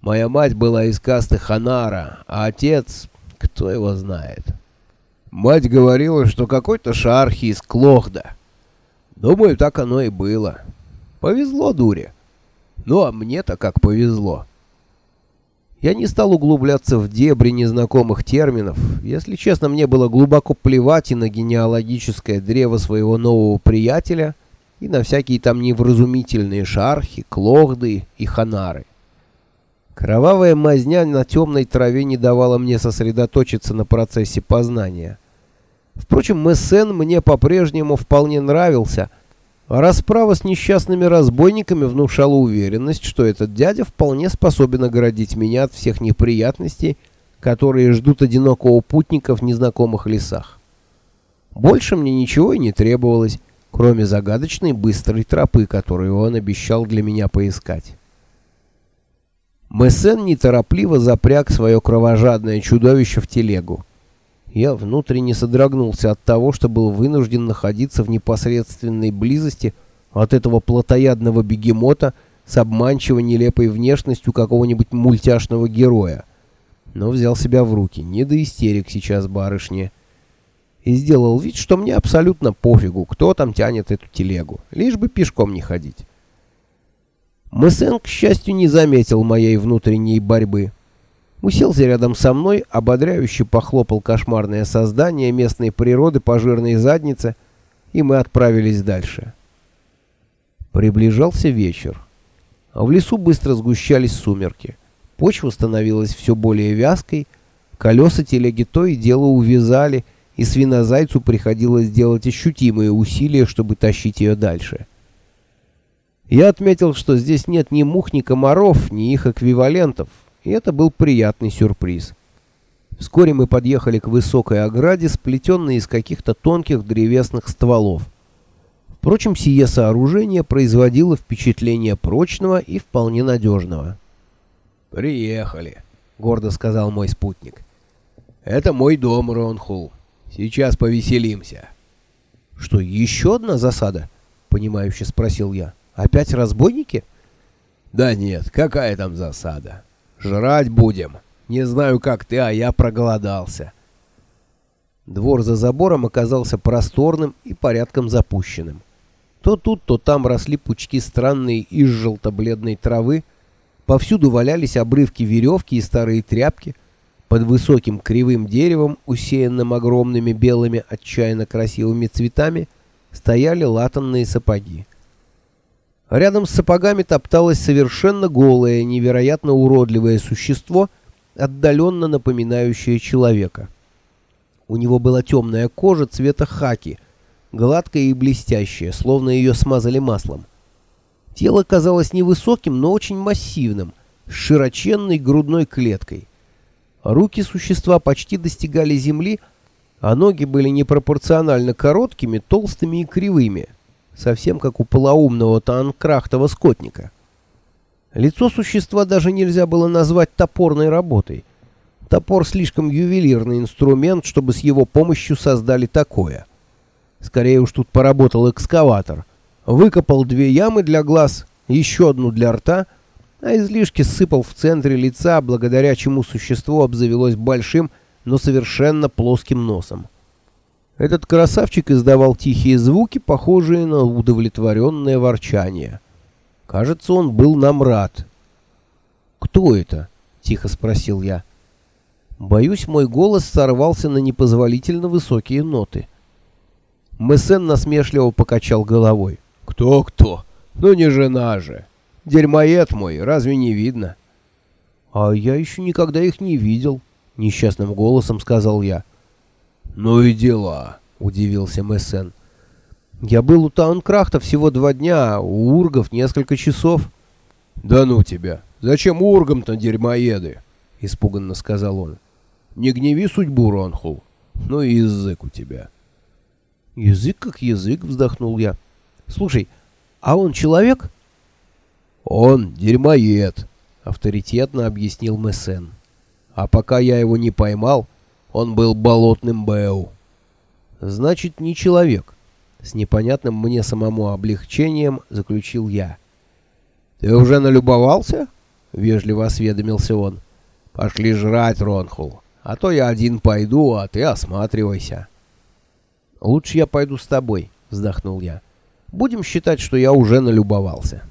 Моя мать была из касты Ханара, а отец, кто его знает. Мать говорила, что какой-то шархи из Клохда. Думаю, так оно и было. Повезло дуре. Ну, а мне-то как повезло. Я не стал углубляться в дебри незнакомых терминов. Если честно, мне было глубоко плевать и на генеалогическое древо своего нового приятеля, и на всякие там невразумительные шархи, клохды и ханары. Кровавая мазня на темной траве не давала мне сосредоточиться на процессе познания. Впрочем, Мессен мне по-прежнему вполне нравился, а расправа с несчастными разбойниками внушала уверенность, что этот дядя вполне способен оградить меня от всех неприятностей, которые ждут одинокого путника в незнакомых лесах. Больше мне ничего и не требовалось, кроме загадочной быстрой тропы, которую он обещал для меня поискать. Мессен неторопливо запряг свое кровожадное чудовище в телегу. Я внутренне содрогнулся от того, что был вынужден находиться в непосредственной близости от этого плотоядного бегемота с обманчиво нелепой внешностью какого-нибудь мультяшного героя. Но взял себя в руки, не до истерик сейчас барышни. И сделал вид, что мне абсолютно пофигу, кто там тянет эту телегу, лишь бы пешком не ходить. Мессен, к счастью, не заметил моей внутренней борьбы. Уселся рядом со мной, ободряюще похлопал кошмарное создание местной природы по жирной заднице, и мы отправились дальше. Приближался вечер. В лесу быстро сгущались сумерки. Почва становилась все более вязкой, колеса телеги то и дело увязали, и свинозайцу приходилось делать ощутимые усилия, чтобы тащить ее дальше. Я отметил, что здесь нет ни мух, ни комаров, ни их эквивалентов, и это был приятный сюрприз. Вскоре мы подъехали к высокой ограде, сплетенной из каких-то тонких древесных стволов. Впрочем, сие сооружение производило впечатление прочного и вполне надежного. «Приехали», — гордо сказал мой спутник. «Это мой дом, Ронхул. Сейчас повеселимся». «Что, еще одна засада?» — понимающе спросил я. Опять разбойники? Да нет, какая там засада? Жрать будем. Не знаю, как ты, а я проголодался. Двор за забором оказался просторным и порядком запущенным. То тут, то там росли пучки странной из желто-бледной травы, повсюду валялись обрывки веревки и старые тряпки, под высоким кривым деревом, усеянным огромными белыми отчаянно красивыми цветами, стояли латанные сапоги. Рядом с сапогами топталось совершенно голое, невероятно уродливое существо, отдаленно напоминающее человека. У него была темная кожа цвета хаки, гладкая и блестящая, словно ее смазали маслом. Тело казалось невысоким, но очень массивным, с широченной грудной клеткой. Руки существа почти достигали земли, а ноги были непропорционально короткими, толстыми и кривыми — совсем как у полоумного танкрахтова скотника. Лицо существа даже нельзя было назвать топорной работой. Топор слишком ювелирный инструмент, чтобы с его помощью создали такое. Скорее уж тут поработал экскаватор. Выкопал две ямы для глаз, еще одну для рта, а излишки сыпал в центре лица, благодаря чему существо обзавелось большим, но совершенно плоским носом. Этот красавчик издавал тихие звуки, похожие на удовлетворенное ворчание. Кажется, он был нам рад. «Кто это?» — тихо спросил я. Боюсь, мой голос сорвался на непозволительно высокие ноты. Мессен насмешливо покачал головой. «Кто-кто? Ну не жена же! Дерьмоед мой, разве не видно?» «А я еще никогда их не видел», — несчастным голосом сказал я. «Ну и дела», — удивился Мессен. «Я был у Таункрахта всего два дня, а у ургов несколько часов». «Да ну тебя! Зачем ургам-то дерьмоеды?» — испуганно сказал он. «Не гневи судьбу, Ронхул. Ну и язык у тебя». «Язык как язык», — вздохнул я. «Слушай, а он человек?» «Он дерьмоед», — авторитетно объяснил Мессен. «А пока я его не поймал, он был болотным Бэу. Значит, не человек. С непонятным мне самому облегчением заключил я. Ты уже налюбовался? — вежливо осведомился он. «Пошли жрать, Ронхул, а то я один пойду, а ты осматривайся». «Лучше я пойду с тобой», — вздохнул я. «Будем считать, что я уже налюбовался».